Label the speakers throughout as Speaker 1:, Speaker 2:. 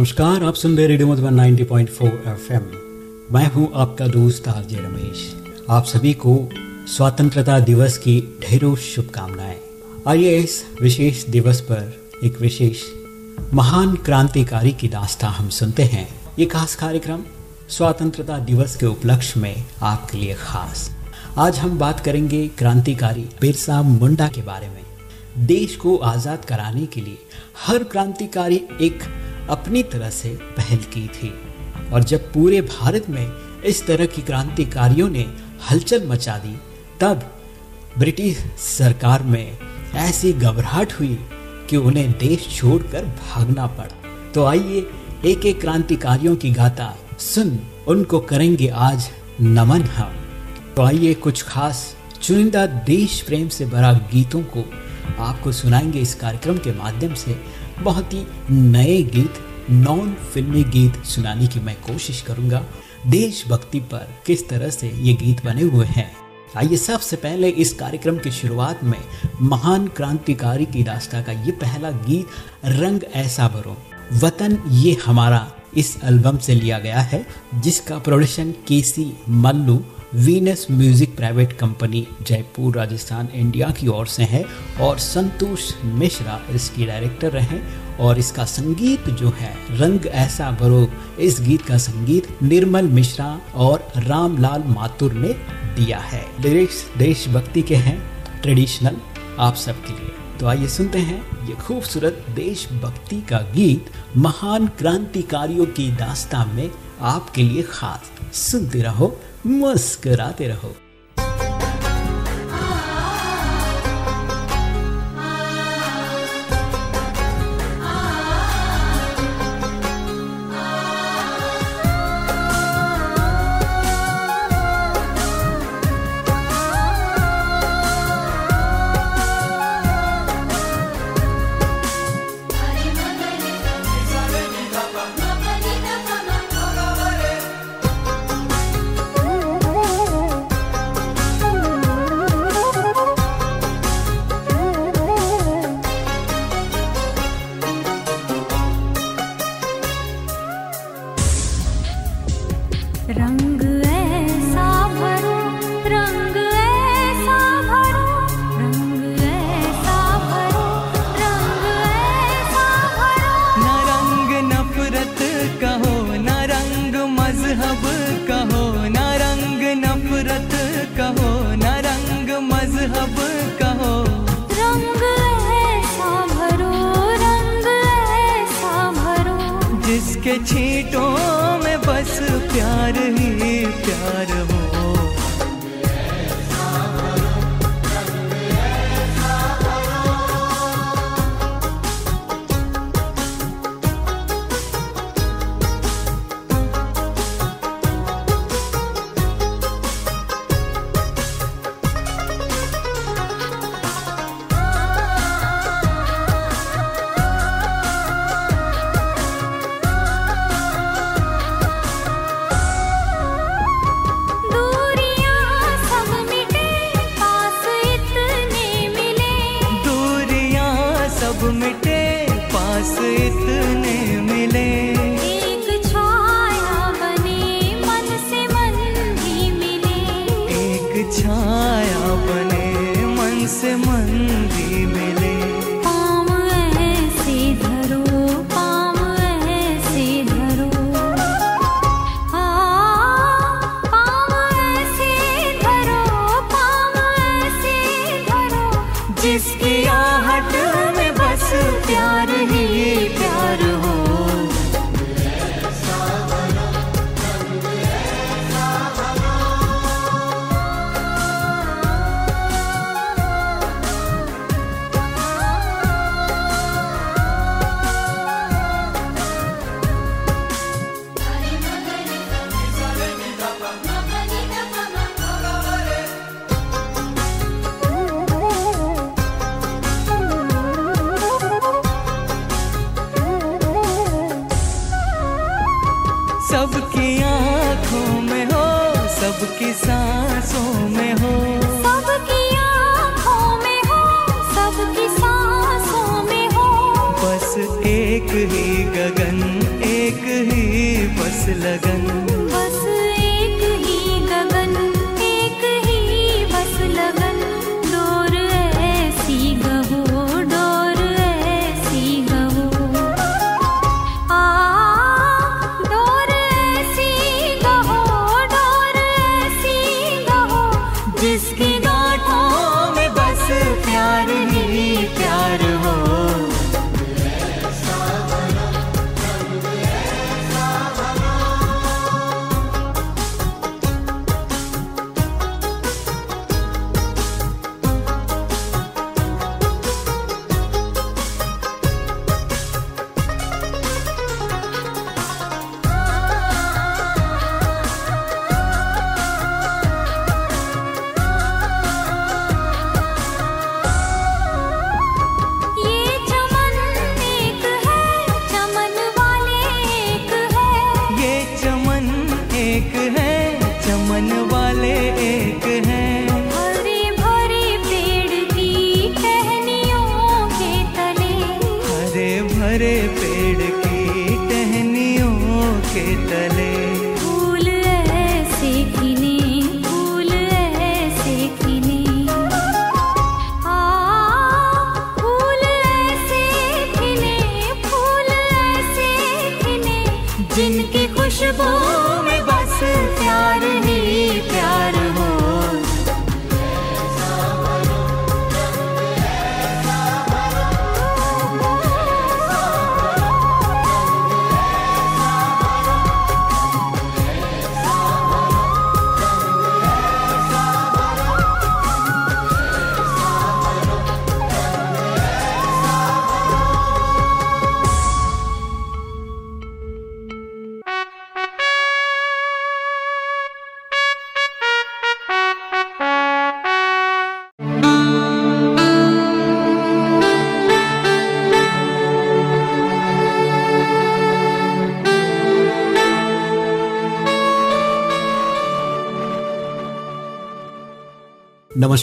Speaker 1: नमस्कार, आप सुन रहे रेडियो मधुबन 90.4 एफएम। मैं हूँ आपका दोस्त आरजे रमेश। आप सभी को स्वतंत्रता दिवस की ढेरों शुभकामनाएँ। आइए इस विशेष दिवस पर एक विशेष महान क्रांतिकारी की दास्ता हम सुनते हैं। ये खास कार्यक्रम स्वतंत्रता दिवस के उपलक्ष्य में आपके लिए खास। आज हम बात करेंगे क्रांतिकारी बिरसा मुंडा के बारे में। देश को आज़ाद कराने के लिए हर क्रांतिकारी एक अपनी तरह से पहल की थी। और जब पूरे भारत में इस तरह की क्रांतिकारियों ने हलचल मचा दी, तब ब्रिटिश सरकार में ऐसी घबराहट हुई कि उन्हें देश छोड़कर भागना पड़ा। तो आइए एक एक क्रांतिकारियों की गाथा सुन, उनको करेंगे आज नमन हम। तो आइए कुछ खास चुनिंदा देश प्रेम से भरा गीतों को आपको सुनाएँगे इस कार्यक्रम के माध्यम से। बहुत ही नए गीत, नॉन फिल्मी गीत सुनाने की मैं कोशिश करूँगा। देशभक्ति पर किस तरह से ये गीत बने हुए हैं? आइए सबसे पहले इस कार्यक्रम की शुरुआत में महान क्रांतिकारी की दास्ता का ये पहला गीत, रंग ऐसा भरो। वतन ये हमारा इस एल्बम से लिया गया है, जिसका production KC Mallu Venus music private company Jaipur, Rajasthan India की ओर से है और संतोष मिश्रा इसकी डायरेक्टर रहे और इसका संगीत जो है, रंग ऐसा भरो इस गीत का संगीत निर्मल मिश्रा और रामलाल माथुर ने दिया है। लिरिक्स देशभक्ति के हैं ट्रेडिशनल आप सबके लिए। तो आइए सुनते हैं ये खूबसूरत देशभक्ति का गीत महान क्रांतिकारियों की दास्ता में आपके लिए खास। सुनते रहो मुस्कराते रहो।
Speaker 2: decided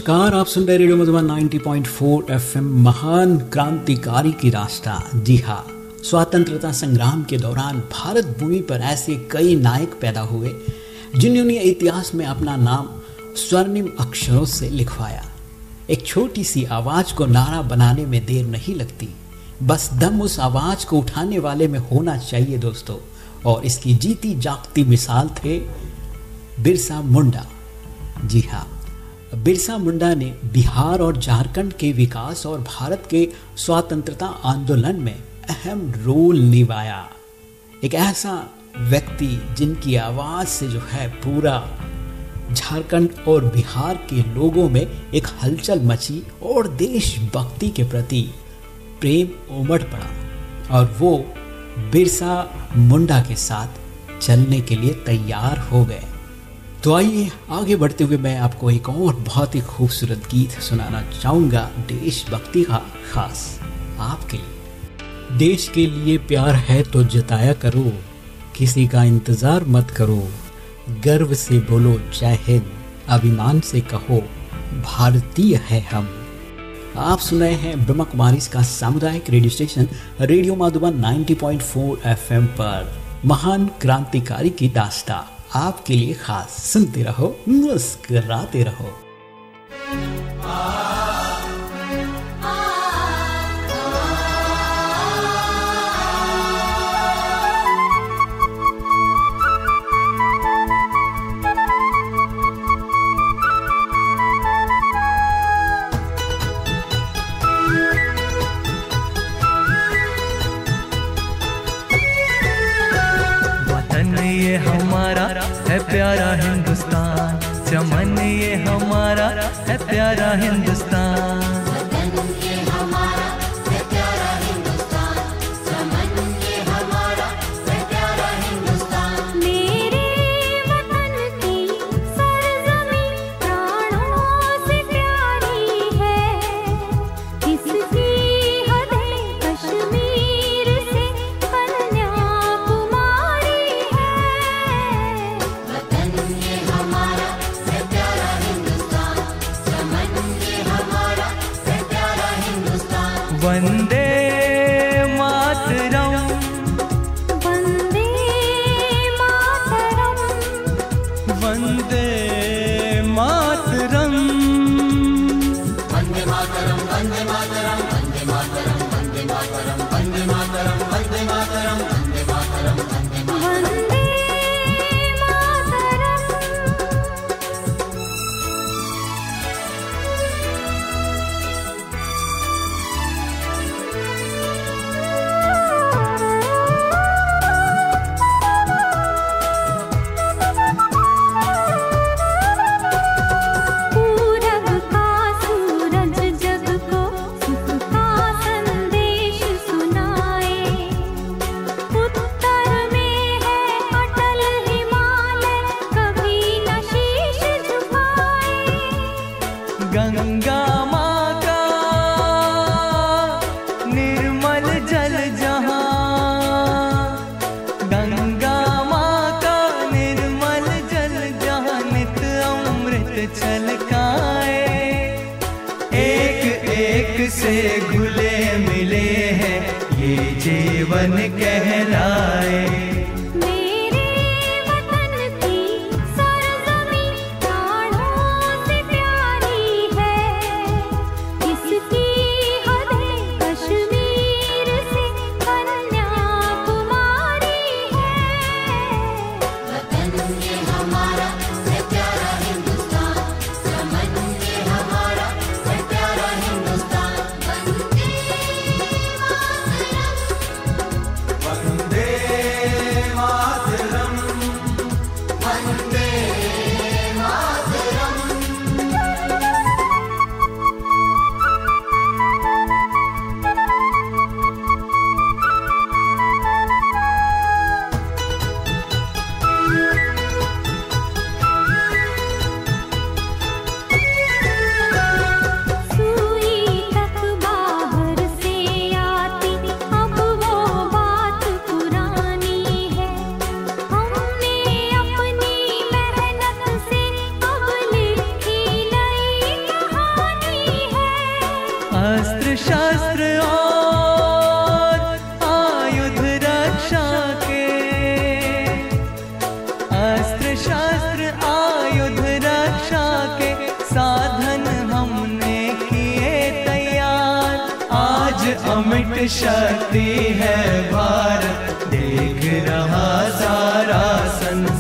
Speaker 1: नमस्कार, आप सुन रहे रेडियो मधुबन 90.4 एफएम, महान क्रांतिकारी की रास्ता। जी हाँ स्वतंत्रता संग्राम के दौरान भारत भूमि पर ऐसे कई नायक पैदा हुए, जिन्होंने इतिहास में अपना नाम स्वर्णिम अक्षरों से लिखवाया। एक छोटी सी आवाज़ को नारा बनाने में देर नहीं लगती, बस दम उस आवाज़ को उठाने वाले में होना चाहिए दोस्तों, और इसकी जीती जागती मिसाल थे बिरसा मुंडा। जी हाँ बिरसा मुंडा ने बिहार और झारखंड के विकास और भारत के स्वतंत्रता आंदोलन में अहम रोल निभाया। एक ऐसा व्यक्ति जिनकी आवाज़ से जो है पूरा झारखंड और बिहार के लोगों में एक हलचल मची और देशभक्ति के प्रति प्रेम उमड़ पड़ा और वो बिरसा मुंडा के साथ चलने के लिए तैयार हो गए। तो आइए, आगे बढ़ते हुए मैं आपको एक और बहुत ही खूबसूरत गीत सुनाना चाहूँगा, देशभक्ति का खास आपके लिए। देश के लिए प्यार है तो जताया करो, किसी का इंतज़ार मत करो, गर्व से बोलो जय हिंद, अभिमान से कहो भारतीय है हम। आप सुन रहे हैं ब्रह्मा कुमारी का सामुदायिक radio station, radio Madhuban 90.4 FM पर, महान क्रांतिकारी की दास्ता। आपके लिए खास सुनते रहो मुस्कराते रहो।
Speaker 2: प्यारा हिंदुस्तान चमन ये हमारा है प्यारा हिंदुस्तान।
Speaker 3: जीवन कहलाए। अमिट शक्ति है भारत। देख रहा सारा संसार।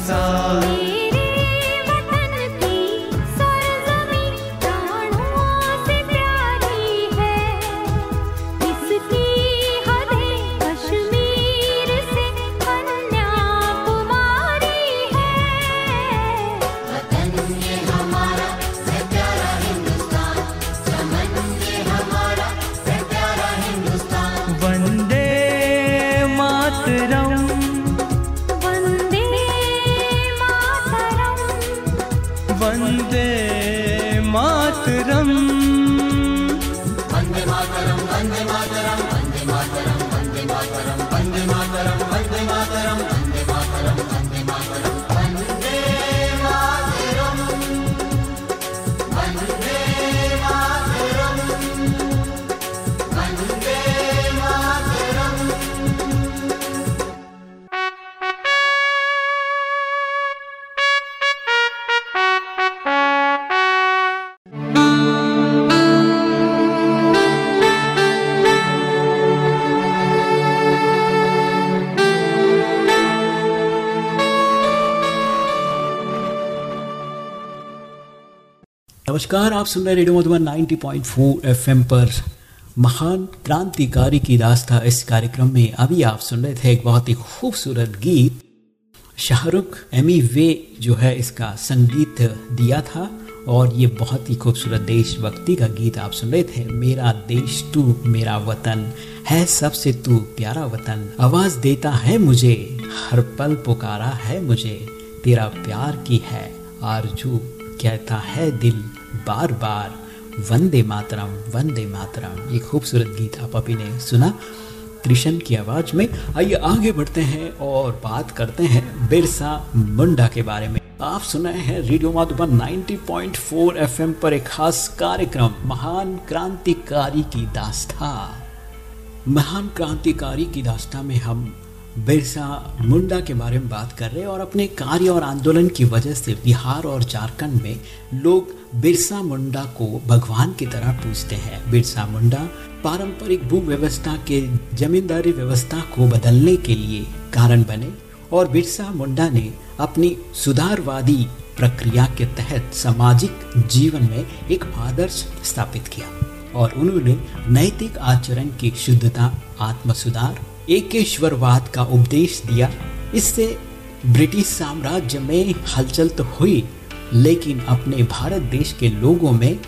Speaker 1: नमस्कार, आप सुन रहे रेडियो मधुबन 90.4 एफएम पर। महान क्रांतिकारी की दास्ता इस कार्यक्रम में अभी आप सुन रहे थे एक बहुत ही खूबसूरत गीत। शाहरुख एमी वे जो है इसका संगीत दिया था और ये बहुत ही खूबसूरत देशभक्ति का गीत आप सुन रहे थे। मेरा देश तू, मेरा वतन है सबसे तू, प्यारा वतन। आवाज़ देता है मुझे, हर पल पुकारा है मुझे, तेरा प्यार की है आरज़ू, कहता है दिल। बार बार वंदे मातरम वंदे मातरम। ये खूबसूरत गीत आप अभी ने सुना। कृष्ण की आवाज़ में आइए आगे बढ़ते हैं और बात करते हैं बिरसा मुंडा के बारे में। आप सुन रहे हैं रेडियो माधुबन 90.4 एफएम पर एक खास कार्यक्रम, महान क्रांतिकारी की दास्ता। महान क्रांतिकारी की दास्ता में हम बिरसा मुंडा के बारे में बात कर रहे हैं और अपने कार्य और आंदोलन की वजह से बिहार और झारखंड में लोग बिरसा मुंडा को भगवान की तरह पूजते हैं। बिरसा मुंडा पारंपरिक भू व्यवस्था के जमींदारी व्यवस्था को बदलने के लिए कारण बने और बिरसा मुंडा ने अपनी सुधारवादी प्रक्रिया के तहत सामाजिक जीवन में एक आदर्श स्थापित किया और उन्होंने नैतिक आचरण की शुद्धता आत्म सुधार एकेश्वरवाद का उपदेश दिया। इससे ब्रिटिश साम्राज्य में हलचल तो हुई लेकिन अपने भारत देश के लोगों में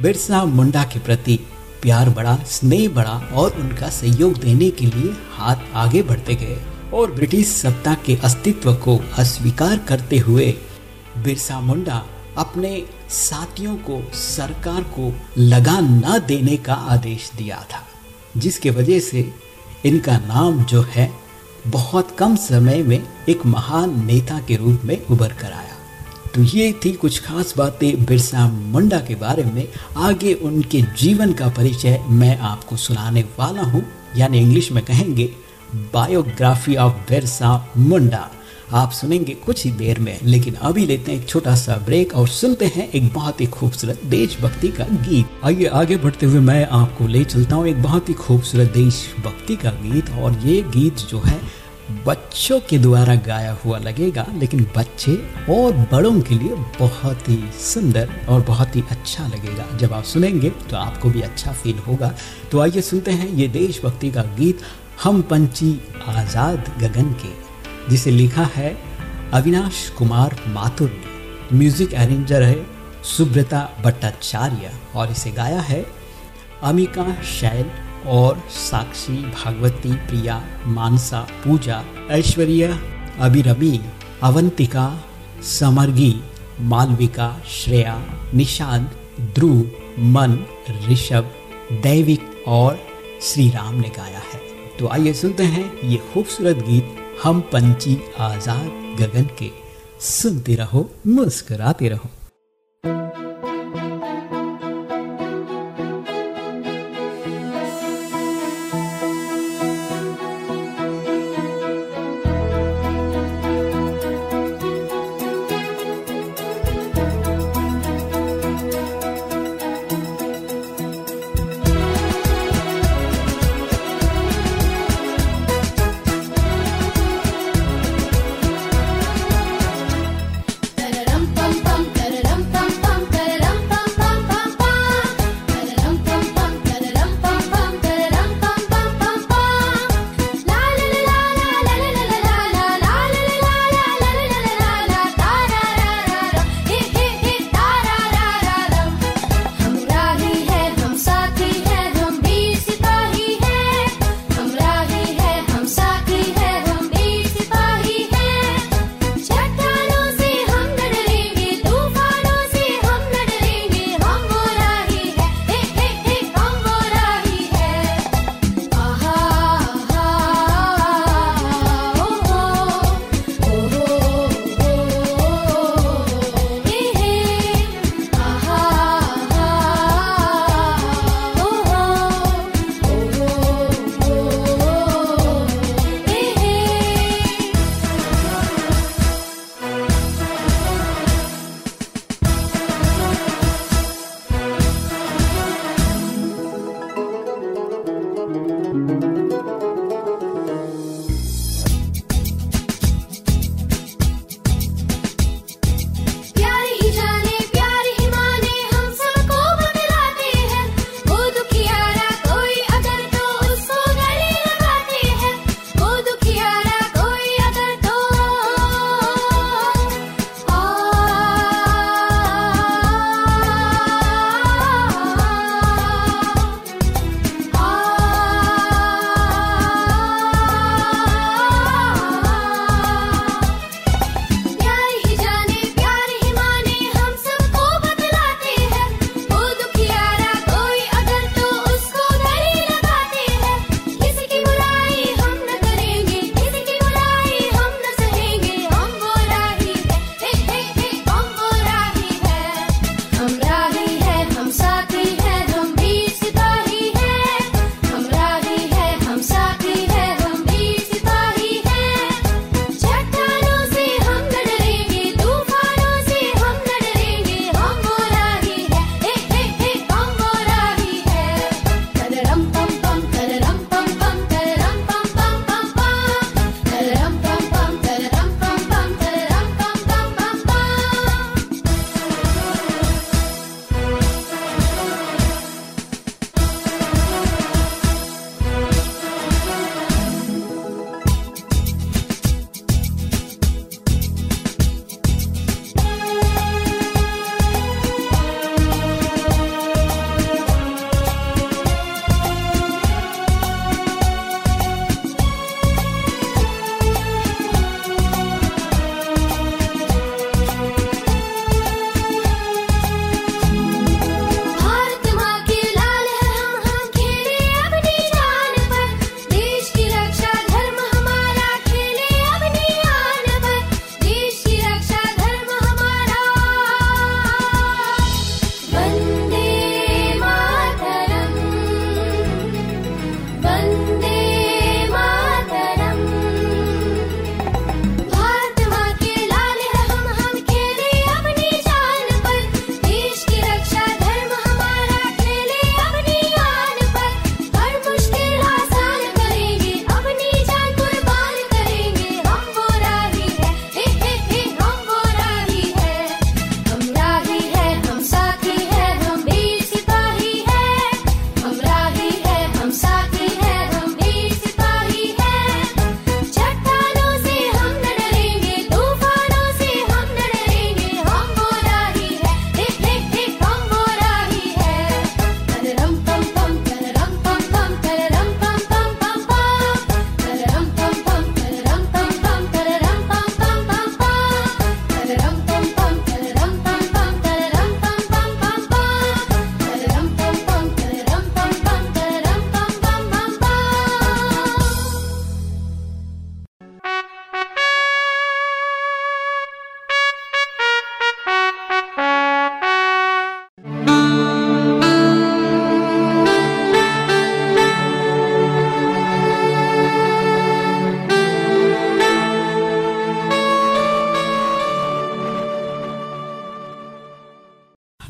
Speaker 1: बिरसा मुंडा के प्रति प्यार बढ़ा, स्नेह बढ़ा और उनका सहयोग देने के लिए हाथ आगे बढ़ते गए और ब्रिटिश सत्ता के अस्तित्व को अस्वीकार करते हुए बिरसा मुंडा अपने साथियों को, सरकार को लगान न देने का आदेश दिया था, जिसके वजह से इनका नाम जो है बहुत कम समय में एक महान नेता के रूप में उभर कर आया। तो ये थी कुछ खास बातें बिरसा मुंडा के बारे में। आगे उनके जीवन का परिचय मैं आपको सुनाने वाला हूँ। यानी इंग्लिश में कहेंगे बायोग्राफी ऑफ़ बिरसा मुंडा। आप सुनेंगे कुछ ही देर में, लेकिन अभी लेते हैं एक छोटा सा ब्रेक और सुनते हैं एक बहुत ही खूबसूरत देशभक्ति का गीत। आइए आगे बढ़ते हुए मैं आपको ले चलता हूँ एक बहुत ही खूबसूरत देशभक्ति का गीत और ये गीत जो है बच्चों के द्वारा गाया हुआ लगेगा, लेकिन बच्चे और बड़ों के लिए बहुत ही सुंदर और बहुत ही अच्छा लगेगा। जब आप सुनेंगे तो आपको भी अच्छा फील होगा। तो आइए सुनते हैं ये देशभक्ति का गीत, हम पंची आज़ाद गगन के, जिसे लिखा है अविनाश कुमार माथुर ने। म्यूज़िक अरेंजर है सुब्रता भट्टाचार्य और इसे गाया है अमिका शैल। और साक्षी, भागवती, प्रिया, मानसा, पूजा, ऐश्वर्या, अभिरमी, अवंतिका, समर्गी, मालविका, श्रेया, निशांत, ध्रुव, मन, ऋषभ, दैविक और श्री राम ने गाया है। तो आइए सुनते हैं ये खूबसूरत गीत हम पंची आज़ाद गगन के। सुनते रहो, मुस्कुराते रहो।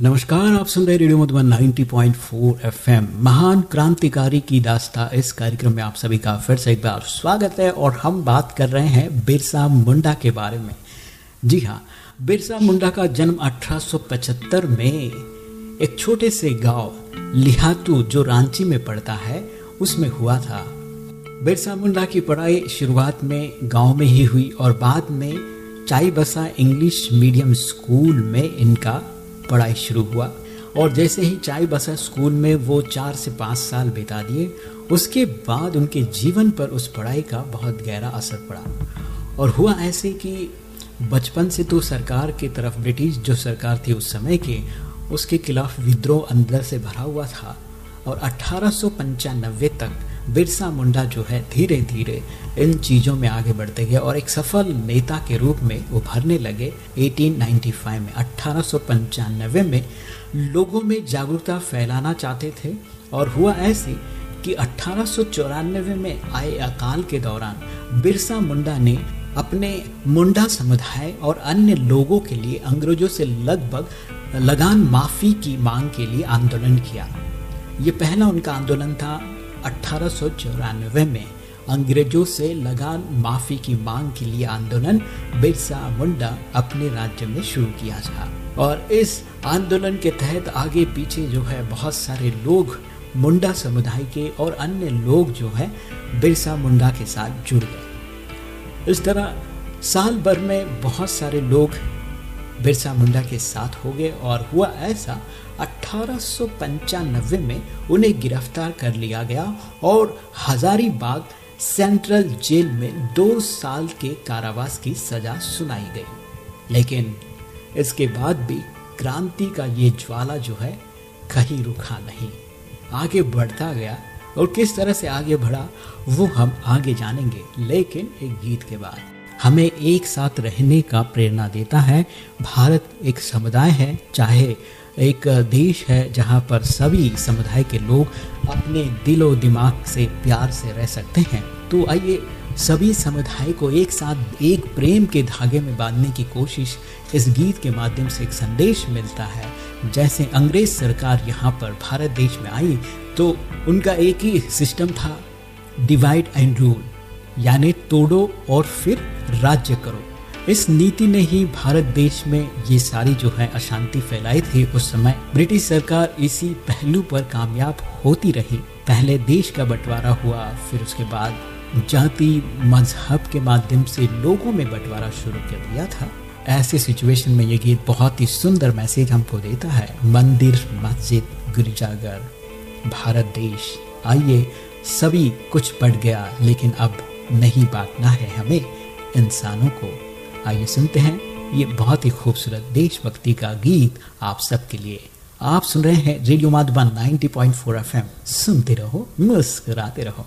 Speaker 1: नमस्कार, आप सुन रहे रेडियो मधुबन 90.4 एफएम। महान क्रांतिकारी की दास्ता इस कार्यक्रम में आप सभी का फिर से एक बार स्वागत है और हम बात कर रहे हैं बिरसा मुंडा के बारे में। जी हाँ बिरसा मुंडा का जन्म 1875 में एक छोटे से गाँव लिहातू, जो रांची में पड़ता है, उसमें हुआ था। बिरसा मुंडा की पढ़ाई शुरुआत में गाँव में ही हुई और बाद में चाई बसा इंग्लिश मीडियम स्कूल में इनका पढ़ाई शुरू हुआ और जैसे ही चाय बसा स्कूल में वो चार से पाँच साल बिता दिए, उसके बाद उनके जीवन पर उस पढ़ाई का बहुत गहरा असर पड़ा। और हुआ ऐसे कि बचपन से तो सरकार की तरफ़, ब्रिटिश जो सरकार थी उस समय के, उसके खिलाफ विद्रोह अंदर से भरा हुआ था और अठारह तक बिरसा मुंडा जो है धीरे धीरे इन चीज़ों में आगे बढ़ते गए और एक सफल नेता के रूप में उभरने लगे। 1895 में पंचानवे में लोगों में जागरूकता फैलाना चाहते थे और हुआ ऐसे कि चौरानवे में आए अकाल के दौरान बिरसा मुंडा ने अपने मुंडा समुदाय और अन्य लोगों के लिए अंग्रेज़ों से लगभग लगान माफ़ी की मांग के लिए आंदोलन किया। ये पहला उनका आंदोलन था। अठारह में अंग्रेज़ों से लगान माफ़ी की मांग के लिए आंदोलन बिरसा मुंडा अपने राज्य में शुरू किया था। और इस आंदोलन के तहत आगे पीछे जो है बहुत सारे लोग मुंडा समुदाय के और अन्य लोग जो है बिरसा मुंडा के साथ जुड़ गए। इस तरह साल भर में बहुत सारे लोग बिरसा मुंडा के साथ हो गए और हुआ ऐसा अठारह में उन्हें गिरफ़्तार कर लिया गया और हजारीबाग सेंट्रल जेल में दो साल के कारावास की सजा सुनाई गई। लेकिन इसके बाद भी क्रांति का ये ज्वाला जो है कहीं रुका नहीं। आगे बढ़ता गया और किस तरह से आगे बढ़ा, वो हम आगे जानेंगे, लेकिन एक गीत के बाद। हमें एक साथ रहने का प्रेरणा देता है। भारत एक समुदाय है, चाहे एक देश है जहाँ पर सभी समुदाय के लोग अपने दिलो दिमाग से प्यार से रह सकते हैं। तो आइए, सभी समुदाय को एक साथ एक प्रेम के धागे में बांधने की कोशिश इस गीत के माध्यम से एक संदेश मिलता है। जैसे अंग्रेज़ सरकार यहाँ पर भारत देश में आई तो उनका एक ही सिस्टम था, डिवाइड एंड रूल। यानी तोड़ो और फिर राज्य करो। इस नीति ने ही भारत देश में ये सारी जो है अशांति फैलाई थी। उस समय ब्रिटिश सरकार इसी पहलू पर कामयाब होती रही। पहले देश का बंटवारा हुआ, फिर उसके बाद जाति, मज़हब के माध्यम से लोगों में बंटवारा शुरू कर दिया था। ऐसे सिचुएशन में ये गीत बहुत ही सुंदर मैसेज हमको देता है। मंदिर, मस्जिद, गिरजाघर, भारत देश। आइए, सभी कुछ बढ़ गया, लेकिन अब नहीं बांटना है हमें। इंसानों को, आइए सुनते हैं ये बहुत ही खूबसूरत देशभक्ति का गीत आप सबके लिए। आप सुन रहे हैं रेडियो माधुबन 90.4 एफएम। सुनते रहो, मुस्कुराते रहो।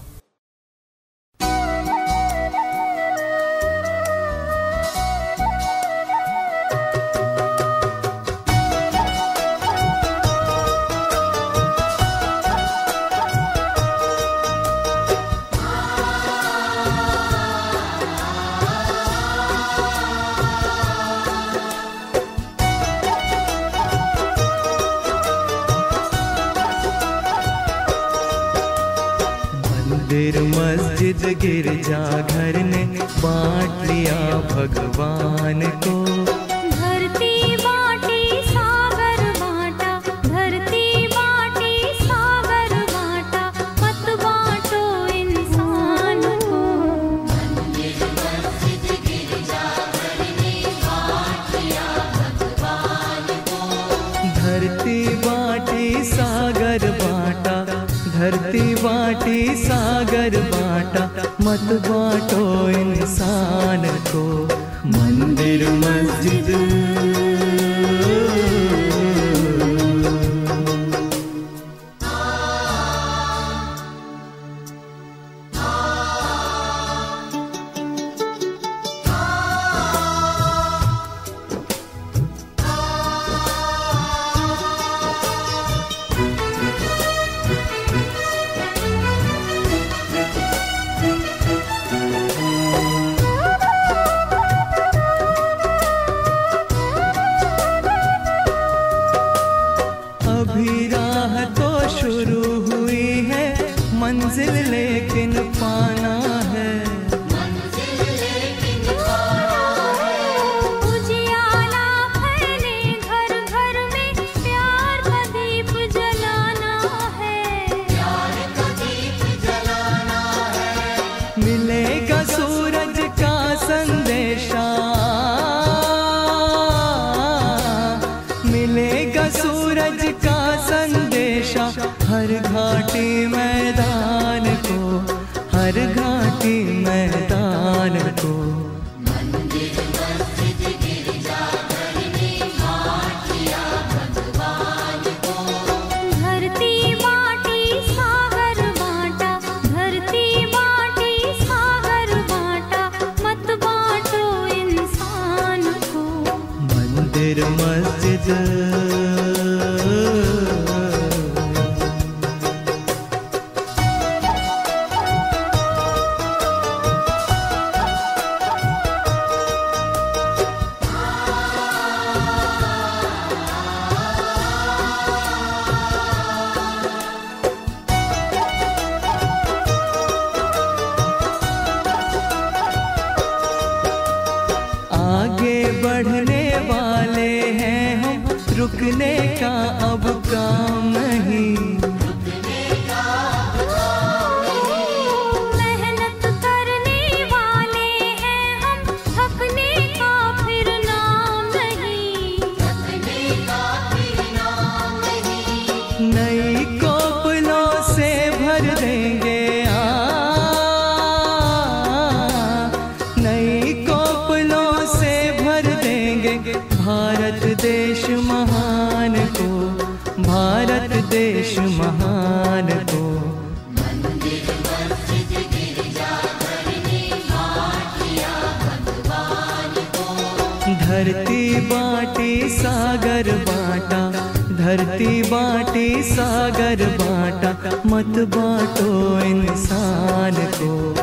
Speaker 2: धरती बाटी सागर बाटा मत बाटो इंसान को।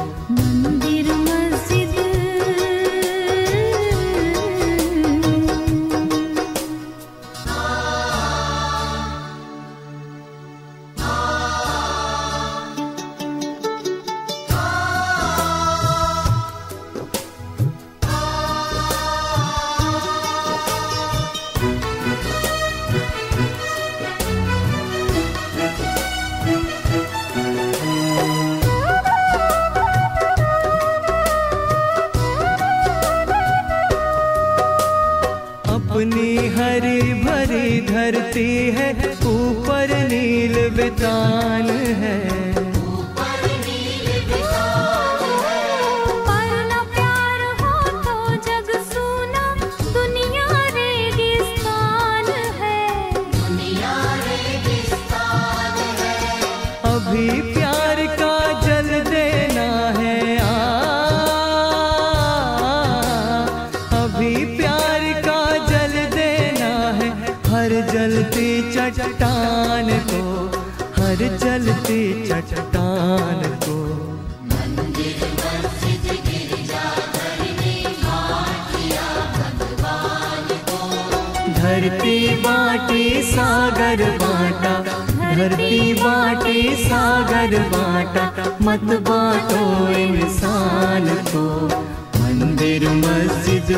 Speaker 3: चट्टान को, हर जलती चट्टान को। धरती बाटी सागर बाटा, धरती बाटी सागर बाटा, मत बाटो इंसान को। मंदिर मस्जिद।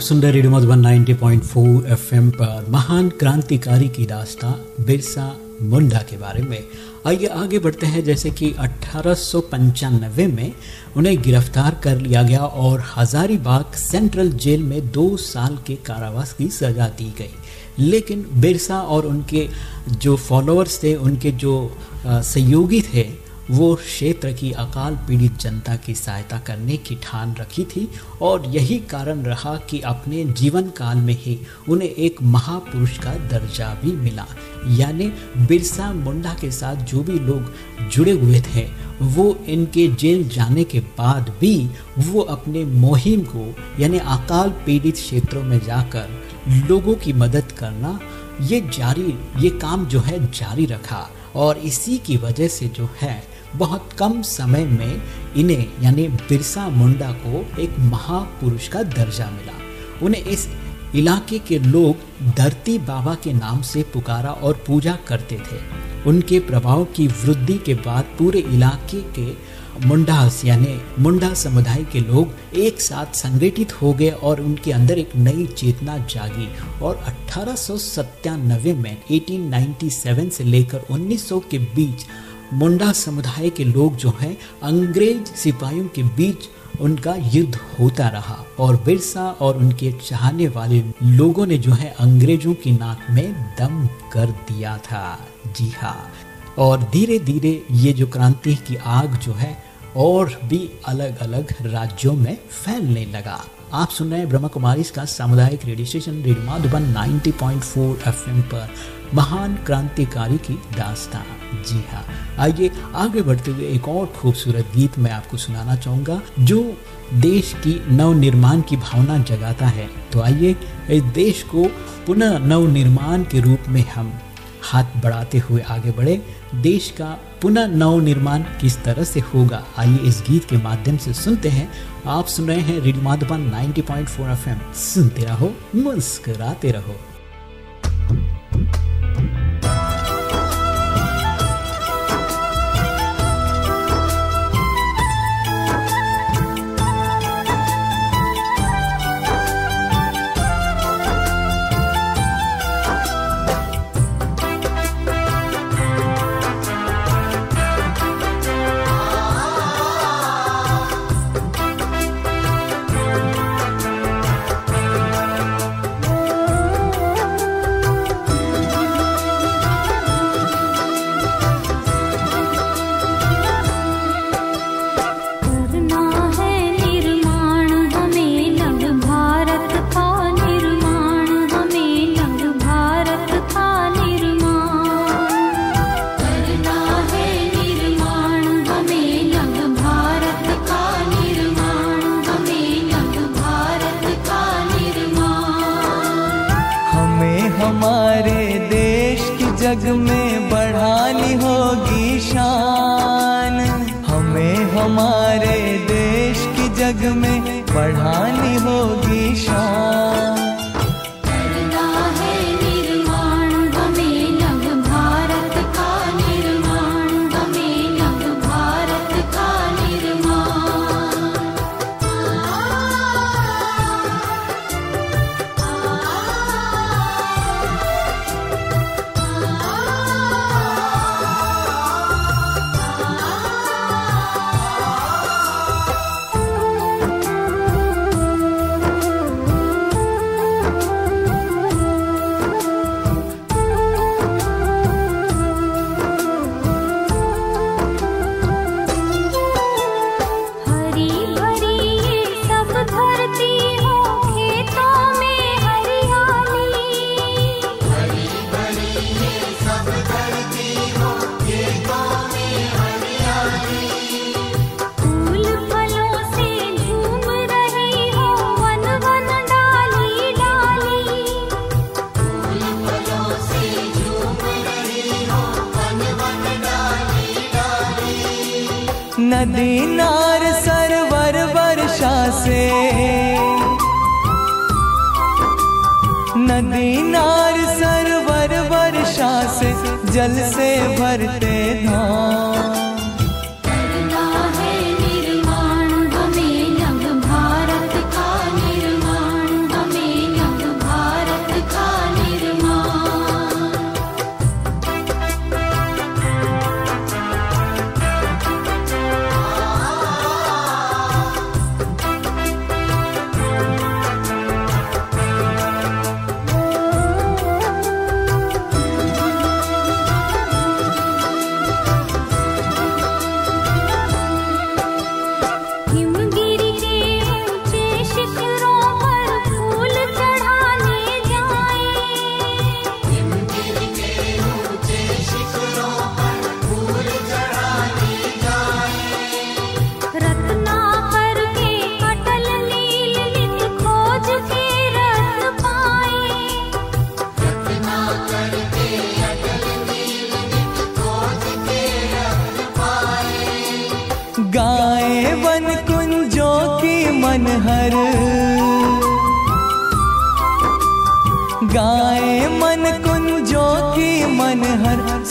Speaker 1: आप सुन रहे रेडियो मधुबन 90.4 एफएम पर महान क्रांतिकारी की दास्तां बिरसा मुंडा के बारे में। आइए आगे बढ़ते हैं, जैसे कि अठारह सौ पंचानवे में उन्हें गिरफ़्तार कर लिया गया और हजारीबाग सेंट्रल जेल में दो साल के कारावास की सजा दी गई। लेकिन बिरसा और उनके जो फॉलोअर्स थे, उनके जो सहयोगी थे वो क्षेत्र की अकाल पीड़ित जनता की सहायता करने की ठान रखी थी और यही कारण रहा कि अपने जीवन काल में ही उन्हें एक महापुरुष का दर्जा भी मिला। यानी बिरसा मुंडा के साथ जो भी लोग जुड़े हुए थे, वो इनके जेल जाने के बाद भी वो अपने मुहिम को, यानी अकाल पीड़ित क्षेत्रों में जाकर लोगों की मदद करना, ये जारी, ये काम जो है जारी रखा। और इसी की वजह से जो है बहुत कम समय में इन्हें, यानी बिरसा मुंडा को एक महापुरुष का दर्जा मिला। उन्हें इस इलाके के लोग धरती बाबा के नाम से पुकारा और पूजा करते थे। उनके प्रभाव की वृद्धि के बाद पूरे इलाके के मुंडास, यानी मुंडा समुदाय के लोग एक साथ संगठित हो गए और उनके अंदर एक नई चेतना जागी और अठारह में 1897 से लेकर 1900 के बीच मुंडा समुदाय के लोग जो हैं, अंग्रेज़ सिपाहियों के बीच उनका युद्ध होता रहा और बिरसा और उनके चाहने वाले लोगों ने जो है, अंग्रेज़ों की नाक में दम कर दिया था। जी हाँ। और धीरे धीरे ये जो क्रांति की आग जो है, और भी अलग अलग राज्यों में फैलने लगा। आप सुन रहे हैं ब्रह्मा कुमारी का सामुदायिक radio station, radio Madhuban 90.4 FM पर। महान क्रांतिकारी की दास्तान जी हाँ आइए आगे बढ़ते हुए एक और खूबसूरत गीत मैं आपको सुनाना चाहूँगा, जो देश की नव निर्माण की भावना जगाता है। तो आइए इस देश को पुनः नव निर्माण के रूप में हम हाथ बढ़ाते हुए आगे बढ़े। देश का पुनः नव निर्माण किस तरह से होगा? आइए इस गीत के माध्यम से सुनते हैं। आप सुन रहे हैं रेडियो माधुबन 90.4 एफएम। सुनते रहो, मुस्कुराते रहो।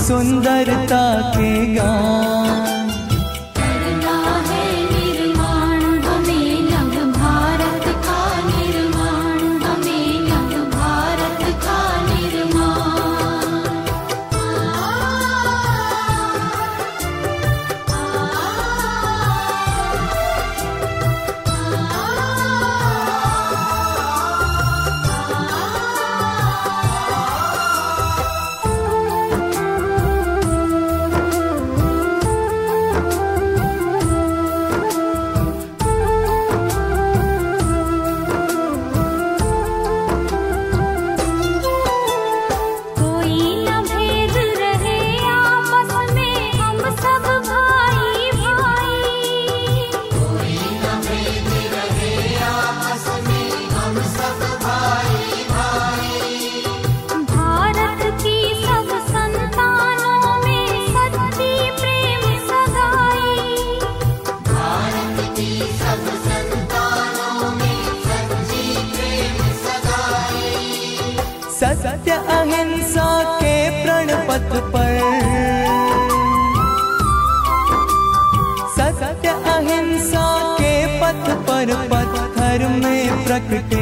Speaker 3: सुंदरता प्रकटे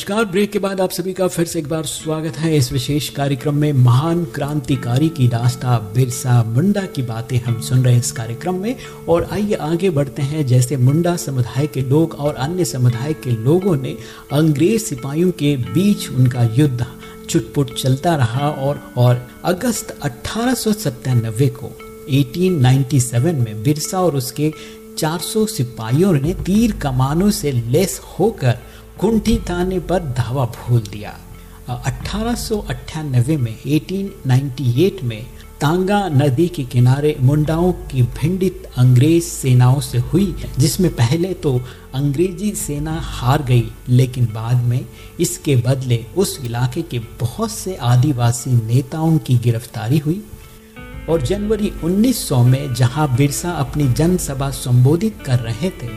Speaker 1: नमस्कार। ब्रेक के बाद आप सभी का फिर से एक बार स्वागत है। इस विशेष कार्यक्रम में महान क्रांतिकारी की दास्ता बिरसा मुंडा की बातें हम सुन रहे हैं इस कार्यक्रम में। और आइए आगे बढ़ते हैं। जैसे मुंडा समुदाय के लोग और अन्य समुदाय के लोगों ने अंग्रेज़ सिपाहियों के बीच उनका युद्ध चुटपुट चलता रहा और और अगस्त अठारह को 1897 में बिरसा और उसके 400 सिपाहियों ने तीर कमानों से लेस होकर कुंठी थाने पर धावा भूल दिया। अठारह में 1898 में, तांगा नदी के किनारे मुंडाओं की भिंडित अंग्रेज़ सेनाओं से हुई, जिसमें पहले तो अंग्रेज़ी सेना हार गई, लेकिन बाद में इसके बदले उस इलाके के बहुत से आदिवासी नेताओं की गिरफ्तारी हुई। और जनवरी 1900 में, जहाँ बिरसा अपनी जनसभा संबोधित कर रहे थे,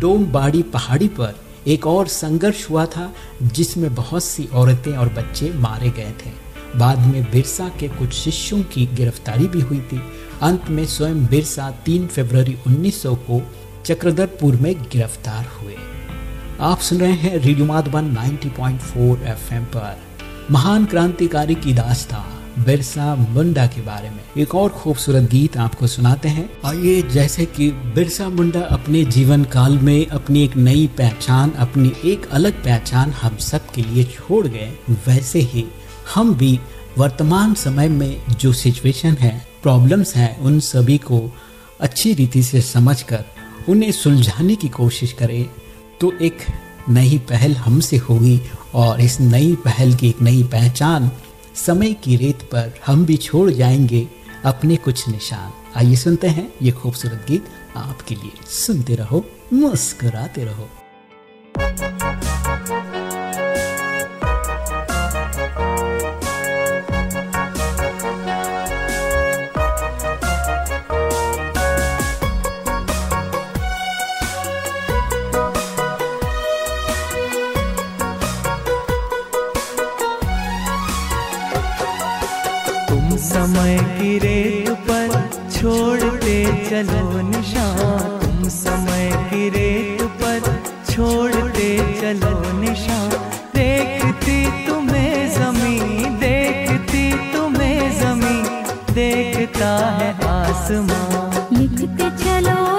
Speaker 1: डोमबाड़ी पहाड़ी पर एक और संघर्ष हुआ था, जिसमें बहुत सी औरतें और बच्चे मारे गए थे। बाद में बिरसा के कुछ शिष्यों की गिरफ्तारी भी हुई थी। अंत में स्वयं बिरसा 3 फरवरी 1900 को चक्रधरपुर में गिरफ़्तार हुए। आप सुन रहे हैं रेडियो माधवन 90.4 एफएम पर। महान क्रांतिकारी की दास्ता बिरसा मुंडा के बारे में। एक और खूबसूरत गीत आपको सुनाते हैं। आइए, जैसे कि बिरसा मुंडा अपने जीवन काल में अपनी एक नई पहचान, अपनी एक अलग पहचान हम सब के लिए छोड़ गए, वैसे ही हम भी वर्तमान समय में जो सिचुएशन है प्रॉब्लम्स हैं, उन सभी को अच्छी रीति से समझकर, उन्हें सुलझाने की कोशिश करें। तो एक नई पहल हमसे होगी और इस नई पहल की एक नई पहचान समय की रेत पर हम भी छोड़ जाएँगे अपने कुछ निशान। आइए सुनते हैं ये खूबसूरत गीत आपके लिए। सुनते रहो, मुस्कुराते रहो।
Speaker 3: समय की रेत पर छोड़ते चलो निशान। तुम समय की रेत पर छोड़ते चलो निशान। देखती तुम्हें जमी देखती तुम्हें जमी देखता है आसमां
Speaker 4: लिखते चलो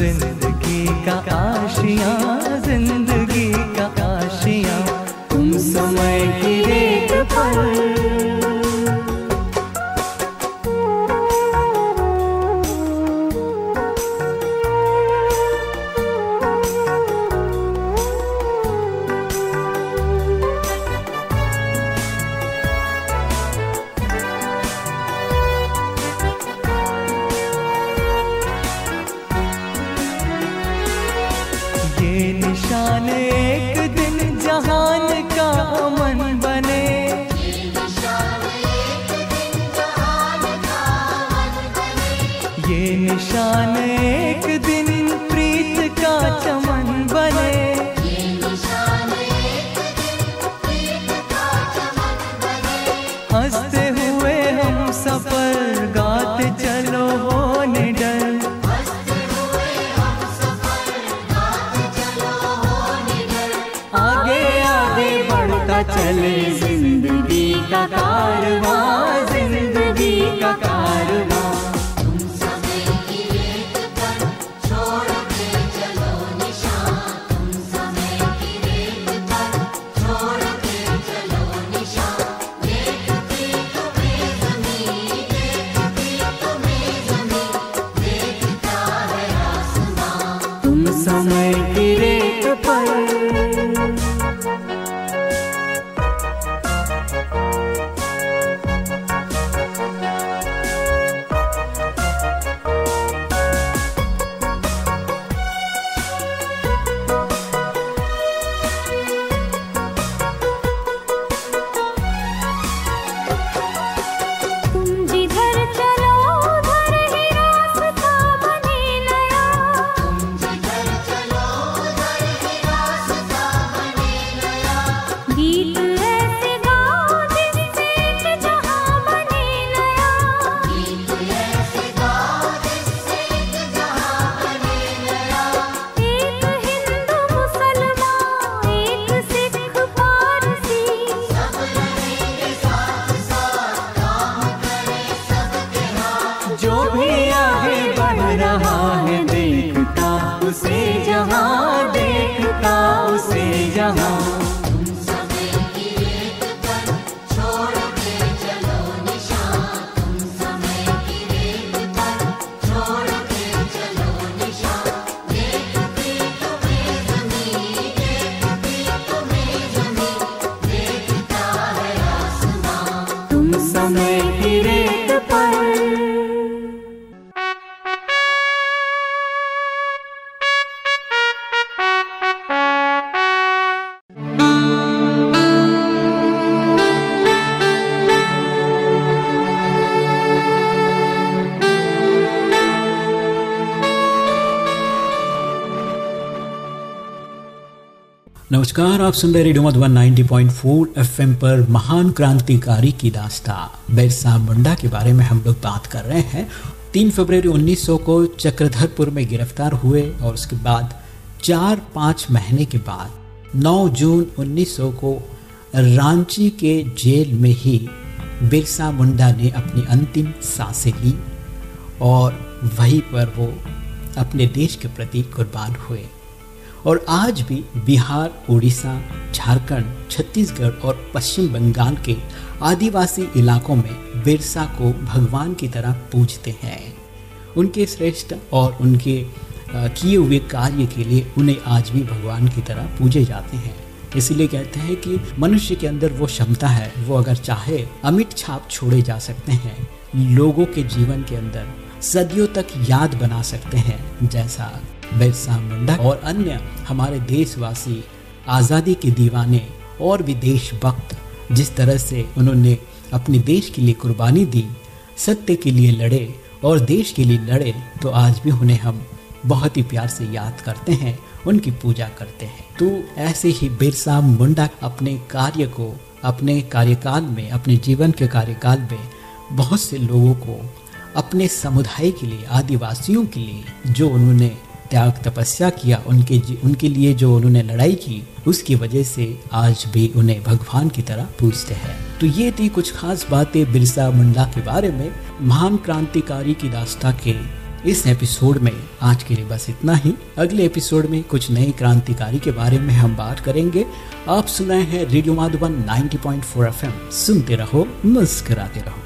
Speaker 3: ज़िंदगी का आशिया। ये निशान एक दिन प्रीत का चमन
Speaker 1: नमस्कार, आप सुन रहे रेडियो मधुबन 90.4 एफएम पर महान क्रांतिकारी की दास्ता। बिरसा मुंडा के बारे में हम लोग बात कर रहे हैं। 3 फरवरी 1900 को चक्रधरपुर में गिरफ़्तार हुए और उसके बाद चार पाँच महीने के बाद 9 जून 1900 को रांची के जेल में ही बिरसा मुंडा ने अपनी अंतिम साँसें ली और वहीं पर वो अपने देश के प्रति कुर्बान हुए। और आज भी बिहार उड़ीसा झारखंड, छत्तीसगढ़ और पश्चिम बंगाल के आदिवासी इलाकों में बिरसा को भगवान की तरह पूजते हैं। उनके श्रेष्ठ और उनके किए हुए कार्य के लिए उन्हें आज भी भगवान की तरह पूजे जाते हैं। इसलिए कहते हैं कि मनुष्य के अंदर वो क्षमता है, वो अगर चाहे, अमिट छाप छोड़े जा सकते हैं। लोगों के जीवन के अंदर सदियों तक याद बना सकते हैं, जैसा बिरसा मुंडा और अन्य हमारे देशवासी आज़ादी के दीवाने और भी देशभक्त, जिस तरह से उन्होंने अपने देश के लिए कुर्बानी दी, सत्य के लिए लड़े और देश के लिए लड़े तो आज भी उन्हें हम बहुत ही प्यार से याद करते हैं, उनकी पूजा करते हैं। तो ऐसे ही बिरसा मुंडा अपने कार्य को, अपने कार्यकाल में, अपने जीवन के कार्यकाल में बहुत से लोगों को, अपने समुदाय के लिए, आदिवासियों के लिए, जो उन्होंने त्याग, तपस्या किया उनके उनके लिए जो उन्होंने लड़ाई की, उसकी वजह से आज भी उन्हें भगवान की तरह पूजते हैं। तो ये थी कुछ खास बातें बिरसा मुंडा के बारे में महान क्रांतिकारी की दास्ता के इस एपिसोड में। आज के लिए बस इतना ही। अगले एपिसोड में कुछ नए क्रांतिकारी के बारे में हम बात करेंगे। आप सुनाए हैं रेडियो माधुबन 90.4 एफएम। सुनते रहो, मुस्कुराते रहो।